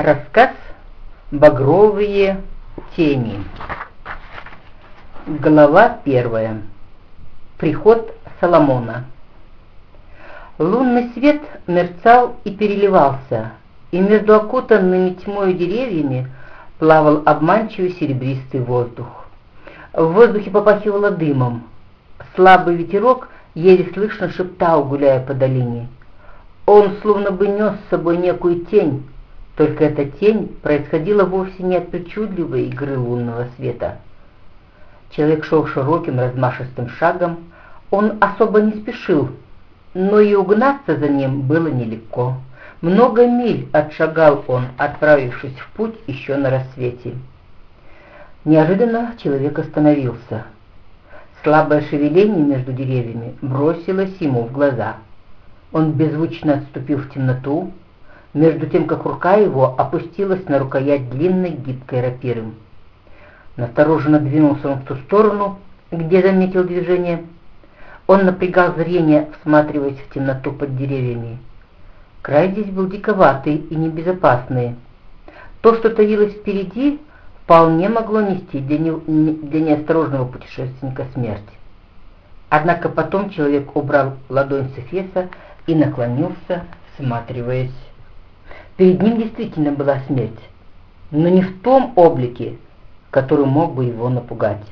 Рассказ «Багровые тени». Глава первая. Приход Соломона. Лунный свет мерцал и переливался, и между окутанными тьмой деревьями плавал обманчивый серебристый воздух. В воздухе попахивало дымом. Слабый ветерок еле слышно шептал, гуляя по долине. Он словно бы нес с собой некую тень, только эта тень происходила вовсе не от причудливой игры лунного света. Человек шел широким размашистым шагом, он особо не спешил, но и угнаться за ним было нелегко. Много миль отшагал он, отправившись в путь еще на рассвете. Неожиданно человек остановился. Слабое шевеление между деревьями бросилось ему в глаза. Он беззвучно отступил в темноту, между тем как рука его опустилась на рукоять длинной гибкой рапиры. Настороженно двинулся он в ту сторону, где заметил движение. Он напрягал зрение, всматриваясь в темноту под деревьями. Край здесь был диковатый и небезопасный. То, что таилось впереди, вполне могло нести для, не, для неосторожного путешественника смерть. Однако потом человек убрал ладонь с Эфеса и наклонился, всматриваясь. Перед ним действительно была смерть, но не в том облике, который мог бы его напугать.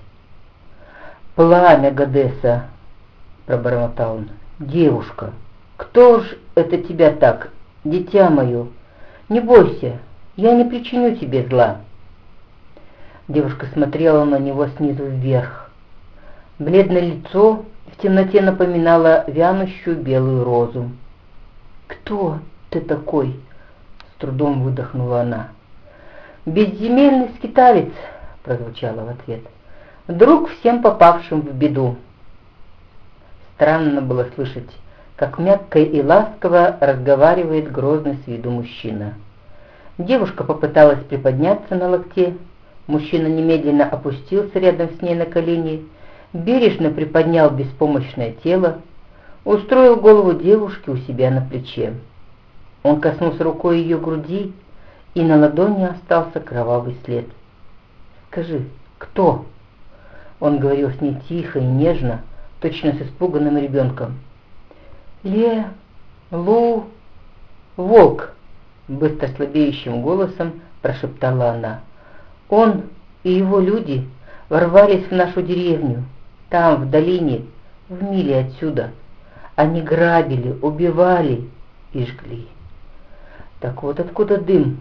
«Пламя Гадеса!» — пробормотал он. «Девушка, кто ж это тебя так, дитя мое? Не бойся, я не причиню тебе зла». Девушка смотрела на него снизу вверх. Бледное лицо в темноте напоминало вянущую белую розу. «Кто ты такой?» Трудом выдохнула она. «Безземельный скиталец!» — прозвучало в ответ. «Друг всем попавшим в беду!» Странно было слышать, как мягко и ласково разговаривает грозный с виду мужчина. Девушка попыталась приподняться на локте, мужчина немедленно опустился рядом с ней на колени, бережно приподнял беспомощное тело, устроил голову девушки у себя на плече. Он коснулся рукой ее груди, и на ладони остался кровавый след. «Скажи, кто?» Он говорил с ней тихо и нежно, точно с испуганным ребенком. «Ле... Лу... Волк!» — быстро слабеющим голосом прошептала она. «Он и его люди ворвались в нашу деревню, там, в долине, в миле отсюда. Они грабили, убивали и жгли. «Так вот откуда дым,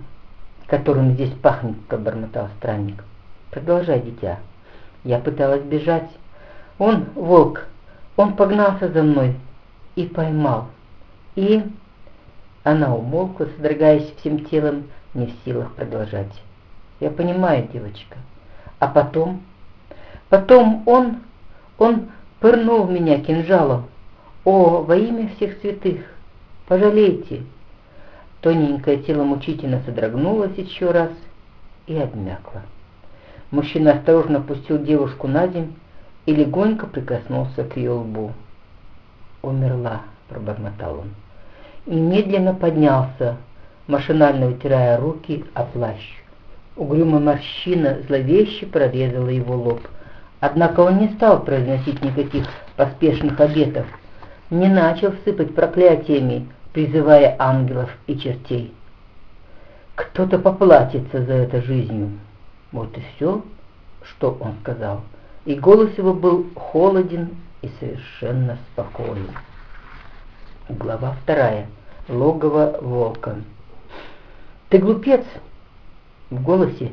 которым здесь пахнет», — пробормотал странник. «Продолжай, дитя. Я пыталась бежать. Он, волк, он погнался за мной и поймал. И...» Она умолкла, содрогаясь всем телом, не в силах продолжать. «Я понимаю, девочка. А потом...» «Потом он... он пырнул меня кинжалом. О, во имя всех святых, пожалейте!» Тоненькое тело мучительно содрогнулось еще раз и обмякло. Мужчина осторожно опустил девушку на землю и легонько прикоснулся к ее лбу. «Умерла», — пробормотал он, и медленно поднялся, машинально вытирая руки о плащ. Угрюмая морщина зловеще прорезала его лоб. Однако он не стал произносить никаких поспешных обетов, не начал сыпать проклятиями, призывая ангелов и чертей. Кто-то поплатится за это жизнью. Вот и все, что он сказал. И голос его был холоден и совершенно спокоен. Глава вторая. Логово волка. «Ты глупец!» В голосе,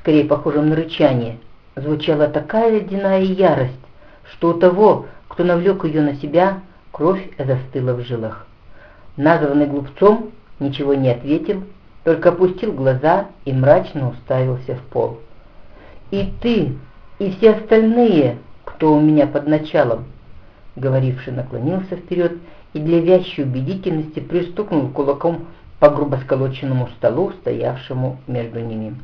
скорее похожем на рычание, звучала такая ледяная ярость, что у того, кто навлек ее на себя, кровь застыла в жилах. Названный глупцом ничего не ответил, только опустил глаза и мрачно уставился в пол. «И ты, и все остальные, кто у меня под началом», говоривший наклонился вперед и для вящей убедительности пристукнул кулаком по грубо сколоченному столу, стоявшему между ними.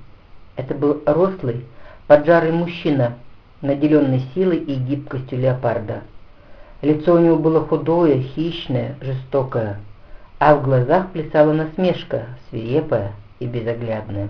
Это был рослый, поджарый мужчина, наделенный силой и гибкостью леопарда. Лицо у него было худое, хищное, жестокое а в глазах плясала насмешка, свирепая и безоглядное.